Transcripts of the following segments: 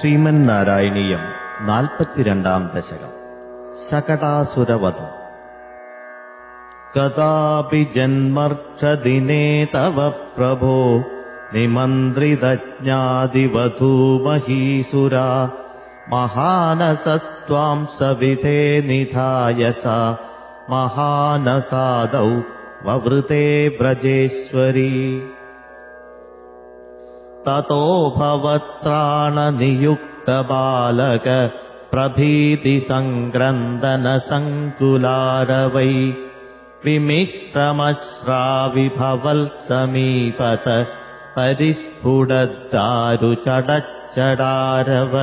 ശ്രീമന്നാരായണീയം നാൽപ്പത്തിരണ്ടാം ദശകം ശകടാസുരവധം കഥാപി ജന്മർഷദിനേ തവ പ്രഭോ നിമന്ത്രിതജ്ഞാതിവധൂമഹീസുരാ महानसस्त्वां सविधे निधाय सा महानसादौ ववृते व्रजेश्वरी ततो भवत्राणनियुक्तबालक प्रभीतिसङ्क्रन्दनसङ्कुलारवै विमिश्रमश्राविभवल्समीपत परिस्फुटदारुचडच्चडारव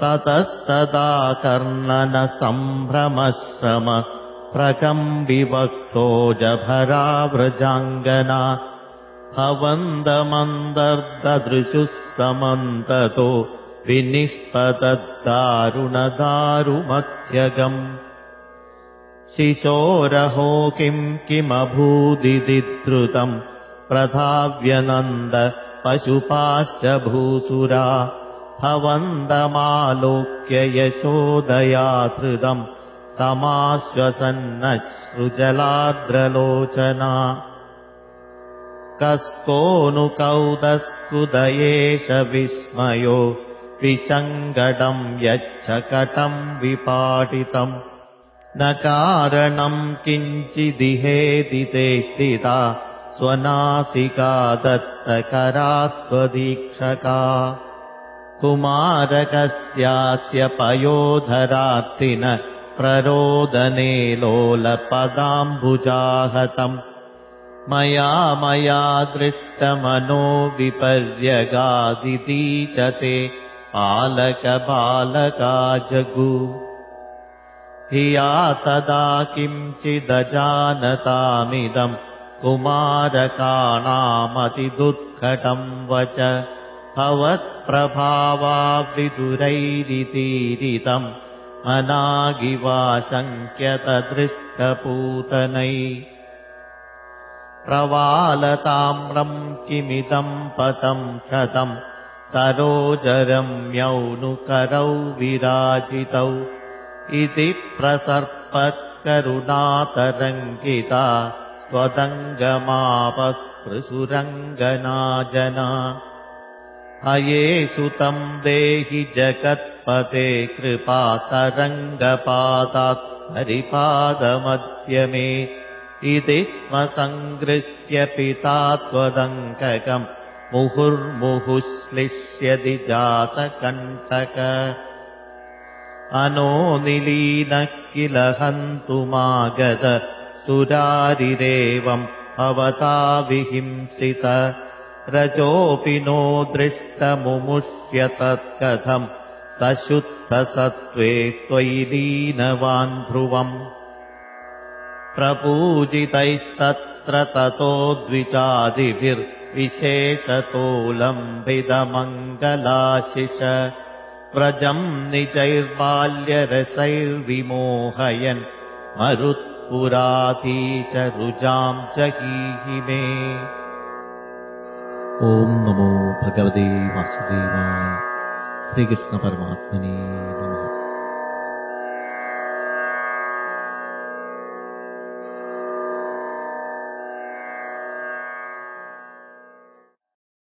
ततस्तदा कर्णनसम्भ्रमश्रम प्रकम्बिवक्षोजभराव्रजाङ्गना भवन्दमन्दर्ददृशुः समन्ततो विनिष्पतद्दारुणदारुमध्यगम् शिशोरहो किम् किमभूदिदिधृतम् प्रधाव्यनन्द पशुपाश्च भूसुरा भवन्दमालोक्य यशोदयाधृतम् समाश्वसन्नश्रुजलाद्रलोचना कस्कोऽनुकौदस्कुदयेष विस्मयो विसङ्गडम् यच्छकटम् विपाटितम्। न कारणम् किञ्चिदिहेति ते स्थिता स्वनासिका दत्तकरास्त्वदीक्षका। कुमारकस्यास्य पयोधरार्तिन प्ररोदने लोलपदाम्बुजाहतम् मया मया दृष्टमनो विपर्यगादितीशते पालकबालका जगु। धिया तदा किञ्चिदजानतामिदम् कुमारकाणामतिदुःखटम् वच। भवत्प्रभावाविदुरैरितीरितम् अनागिवाशङ्क्यतदृष्टपूतनै प्रवालताम्रम् किमिदम् पतम् क्षतम् सरोजरम्यौनुकरौ विराजितौ इति प्रसर्पत्करुणातरङ्गिता स्वदङ्गमापस्पृशुरङ्गनाजना। अयेषु तम् देहि जगत्पते कृपातरङ्गपादात् परिपादमध्यमे इति स्म सङ्गृह्य पिता त्वदङ्ककम् मुहुर्मुहुश्लिष्यति जातकण्टक। अनो निलीनः किल हन्तुमागत सुरारिरेवम् भवता विहिंसित। रजोऽपि नो दृष्टमुमुष्य तत्कथम् सशुद्धसत्त्वे त्वयि लीनवान् ध्रुवम् प्रपूजितैस्तत्र ततो द्विजादिभिर्विशेषतोलम्बितमङ्गलाशिष। व्रजम् निजैर्बाल्यरसैर्विमोहयन्। मरुत्पुराधीशरुजाम् जहीहि मे। ॐ नमो भगवते वासुदेवाय। श्रीकृष्णपरमात्मने नमः